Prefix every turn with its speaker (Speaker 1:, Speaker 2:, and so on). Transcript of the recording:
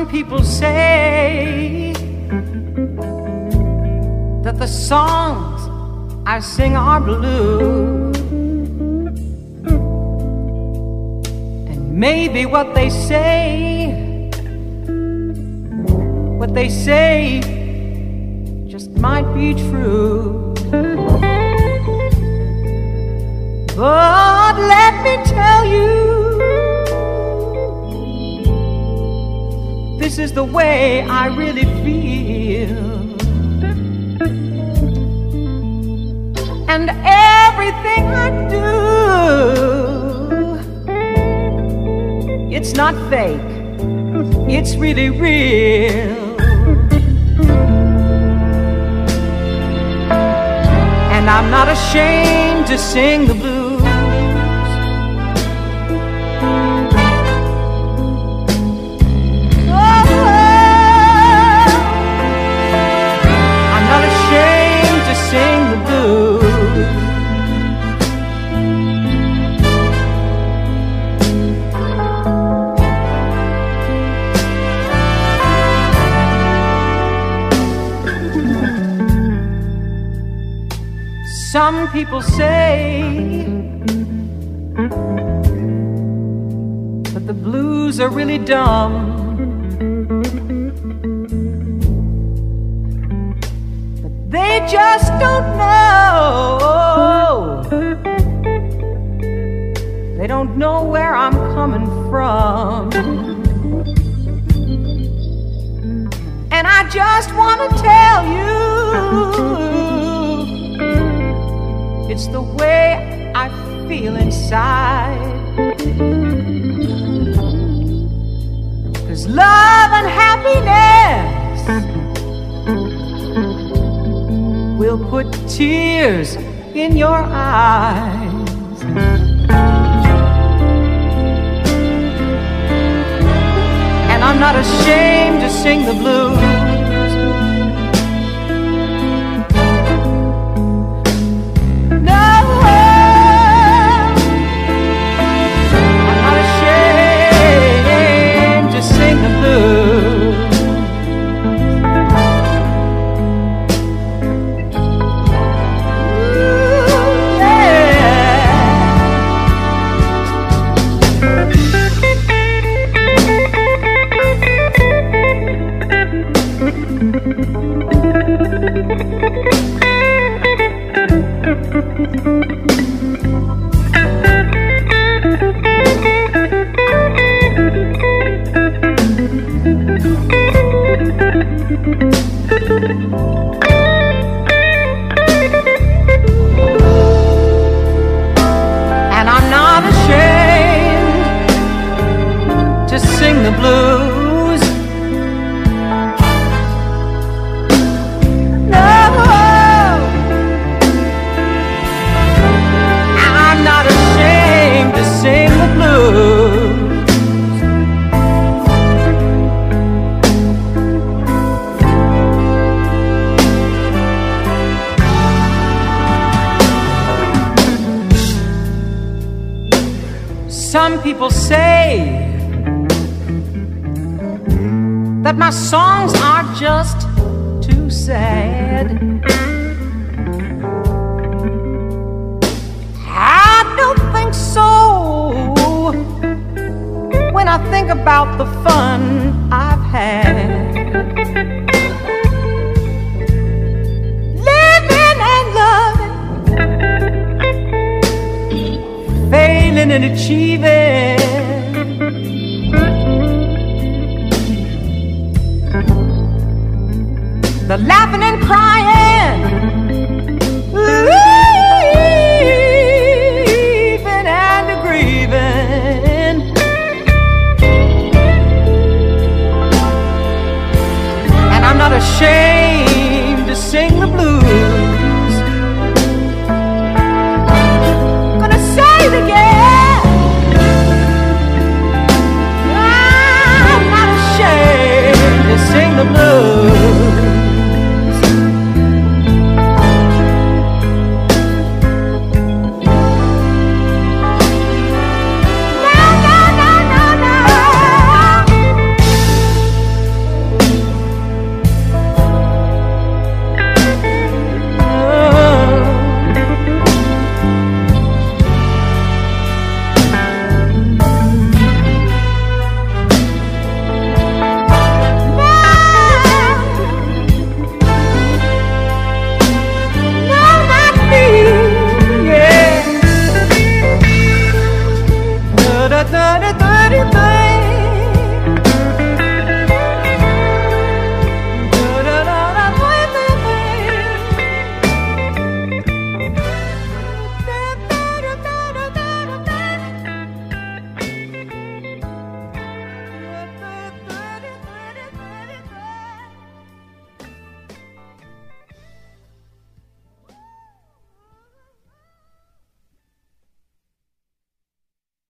Speaker 1: Some people say that the songs I sing are blue. And maybe what they say, what they say just might be true. But let me tell you. This is the way I really feel. And everything I do, it's not fake, it's really real. And I'm not ashamed to sing the blues. Some people say that the blues are really dumb. But they just don't know. They don't know where I'm coming from. And I just want to tell you it's the way I feel inside. Cause love and happiness will put tears in your eyes. And I'm not ashamed to sing the blues. The blues. No, I'm not ashamed to sing the blues. Some people say that my songs are just too sad. I don't think so when I think about the fun I've had. Living and loving failing and achieving. Crying, leaving and grieving. And I'm not ashamed.